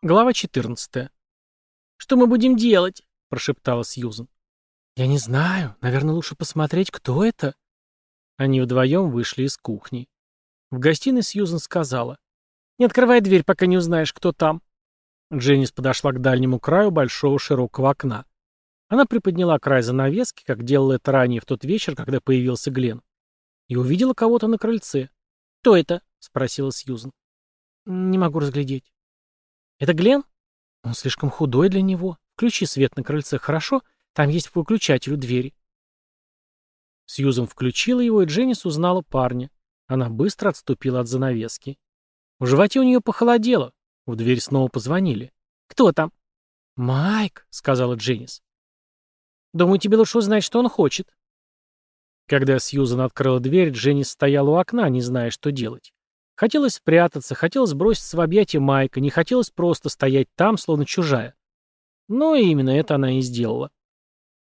Глава 14. «Что мы будем делать?» — прошептала Сьюзен. «Я не знаю. Наверное, лучше посмотреть, кто это». Они вдвоем вышли из кухни. В гостиной Сьюзен сказала. «Не открывай дверь, пока не узнаешь, кто там». Дженнис подошла к дальнему краю большого широкого окна. Она приподняла край занавески, как делала это ранее в тот вечер, когда появился Глен, и увидела кого-то на крыльце. «Кто это?» — спросила Сьюзен. «Не могу разглядеть». «Это Глен? Он слишком худой для него. Включи свет на крыльце, хорошо? Там есть выключатель у двери». Сьюзен включила его, и Дженнис узнала парня. Она быстро отступила от занавески. В животе у нее похолодело. В дверь снова позвонили. «Кто там?» «Майк», — сказала Дженнис. «Думаю, тебе лучше узнать, что он хочет». Когда Сьюзан открыла дверь, Дженнис стояла у окна, не зная, что делать. Хотелось спрятаться, хотелось броситься в объятия Майка, не хотелось просто стоять там, словно чужая. Но именно это она и сделала.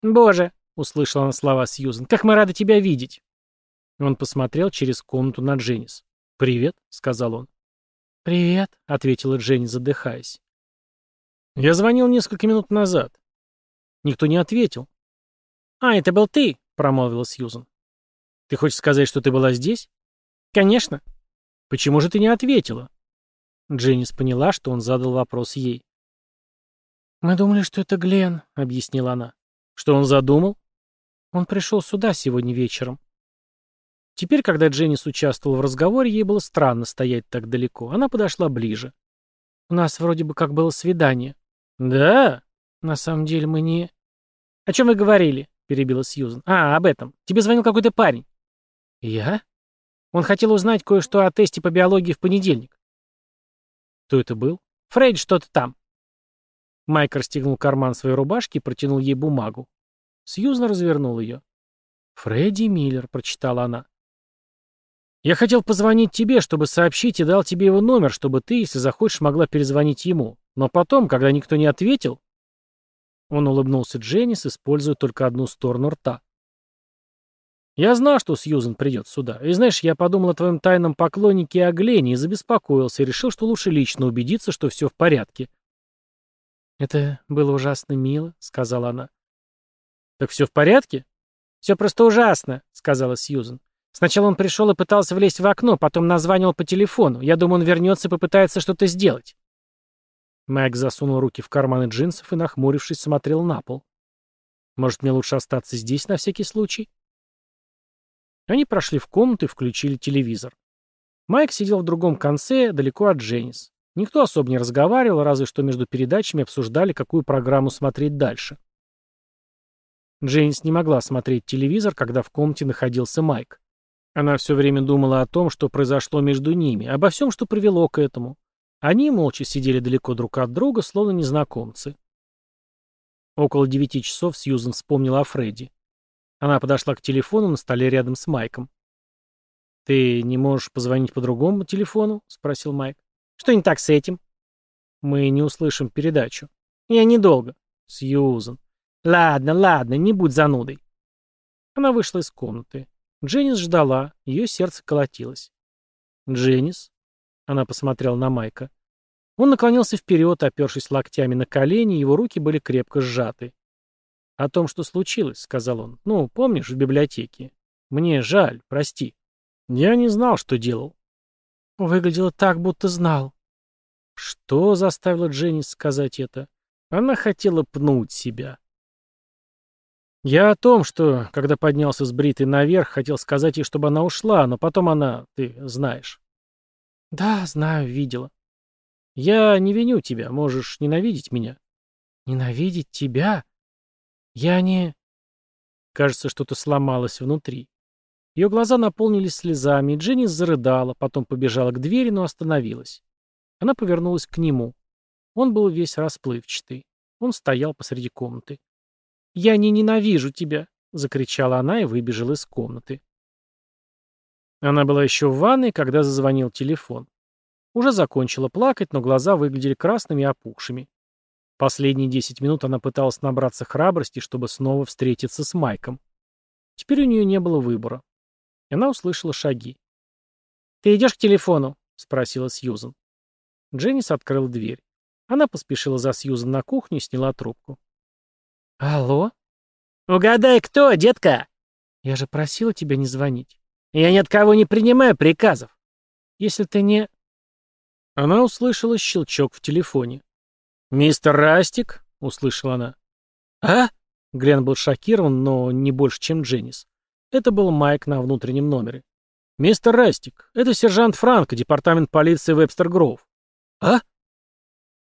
«Боже!» — услышала она слова Сьюзен. «Как мы рады тебя видеть!» Он посмотрел через комнату на Дженнис. «Привет», — сказал он. «Привет», — ответила Дженнис, задыхаясь. «Я звонил несколько минут назад». Никто не ответил. «А, это был ты», — промолвила Сьюзен. «Ты хочешь сказать, что ты была здесь?» «Конечно», «Почему же ты не ответила?» Дженнис поняла, что он задал вопрос ей. «Мы думали, что это Глен», — объяснила она. «Что он задумал?» «Он пришел сюда сегодня вечером». Теперь, когда Дженнис участвовала в разговоре, ей было странно стоять так далеко. Она подошла ближе. «У нас вроде бы как было свидание». «Да?» «На самом деле мы не...» «О чем вы говорили?» — перебила Сьюзен. «А, об этом. Тебе звонил какой-то парень». «Я?» Он хотел узнать кое-что о тесте по биологии в понедельник. Кто это был? Фрейд что-то там. Майк расстегнул карман своей рубашки и протянул ей бумагу. Сьюзна развернул ее. «Фредди Миллер», — прочитала она. «Я хотел позвонить тебе, чтобы сообщить, и дал тебе его номер, чтобы ты, если захочешь, могла перезвонить ему. Но потом, когда никто не ответил...» Он улыбнулся Дженнис, используя только одну сторону рта. Я знал, что Сьюзен придет сюда. И знаешь, я подумал о твоем тайном поклоннике и о Глене и забеспокоился, и решил, что лучше лично убедиться, что все в порядке. «Это было ужасно мило», — сказала она. «Так все в порядке?» «Все просто ужасно», — сказала Сьюзен. «Сначала он пришел и пытался влезть в окно, потом названивал по телефону. Я думаю, он вернется и попытается что-то сделать». Майк засунул руки в карманы джинсов и, нахмурившись, смотрел на пол. «Может, мне лучше остаться здесь на всякий случай?» Они прошли в комнату и включили телевизор. Майк сидел в другом конце, далеко от Дженнис. Никто особо не разговаривал, разве что между передачами обсуждали, какую программу смотреть дальше. Дженнис не могла смотреть телевизор, когда в комнате находился Майк. Она все время думала о том, что произошло между ними, обо всем, что привело к этому. Они молча сидели далеко друг от друга, словно незнакомцы. Около девяти часов Сьюзен вспомнила о Фредди. Она подошла к телефону на столе рядом с Майком. «Ты не можешь позвонить по другому телефону?» — спросил Майк. «Что не так с этим?» «Мы не услышим передачу». «Я недолго». «Сьюзен». «Ладно, ладно, не будь занудой». Она вышла из комнаты. Дженнис ждала, ее сердце колотилось. «Дженнис?» Она посмотрела на Майка. Он наклонился вперед, опершись локтями на колени, его руки были крепко сжаты. «О том, что случилось», — сказал он. «Ну, помнишь, в библиотеке? Мне жаль, прости. Я не знал, что делал». Выглядело так, будто знал. Что заставило Дженни сказать это? Она хотела пнуть себя. Я о том, что, когда поднялся с Бритой наверх, хотел сказать ей, чтобы она ушла, но потом она, ты знаешь. Да, знаю, видела. Я не виню тебя, можешь ненавидеть меня. Ненавидеть тебя? «Я не...» Кажется, что-то сломалось внутри. Ее глаза наполнились слезами, и Дженнис зарыдала, потом побежала к двери, но остановилась. Она повернулась к нему. Он был весь расплывчатый. Он стоял посреди комнаты. «Я не ненавижу тебя!» — закричала она и выбежала из комнаты. Она была еще в ванной, когда зазвонил телефон. Уже закончила плакать, но глаза выглядели красными и опухшими. Последние десять минут она пыталась набраться храбрости, чтобы снова встретиться с Майком. Теперь у нее не было выбора. Она услышала шаги. «Ты идешь к телефону?» — спросила Сьюзан. Дженнис открыл дверь. Она поспешила за Сьюзан на кухню и сняла трубку. «Алло?» «Угадай, кто, детка?» «Я же просила тебя не звонить». «Я ни от кого не принимаю приказов». «Если ты не...» Она услышала щелчок в телефоне. «Мистер Растик?» — услышала она. «А?» Глен был шокирован, но не больше, чем Дженнис. Это был Майк на внутреннем номере. «Мистер Растик, это сержант Франко, департамент полиции Вебстер Гроув». «А?»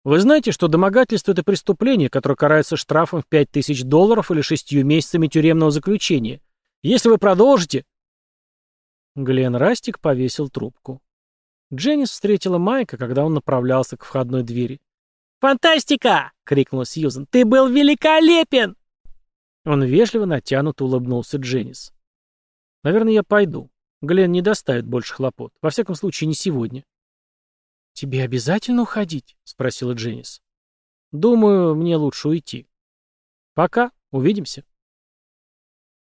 «Вы знаете, что домогательство — это преступление, которое карается штрафом в пять тысяч долларов или шестью месяцами тюремного заключения. Если вы продолжите...» Глен Растик повесил трубку. Дженнис встретила Майка, когда он направлялся к входной двери. «Фантастика!» — крикнула Сьюзен. «Ты был великолепен!» Он вежливо натянуто улыбнулся Дженнис. «Наверное, я пойду. Глен не доставит больше хлопот. Во всяком случае, не сегодня». «Тебе обязательно уходить?» — спросила Дженнис. «Думаю, мне лучше уйти». «Пока. Увидимся».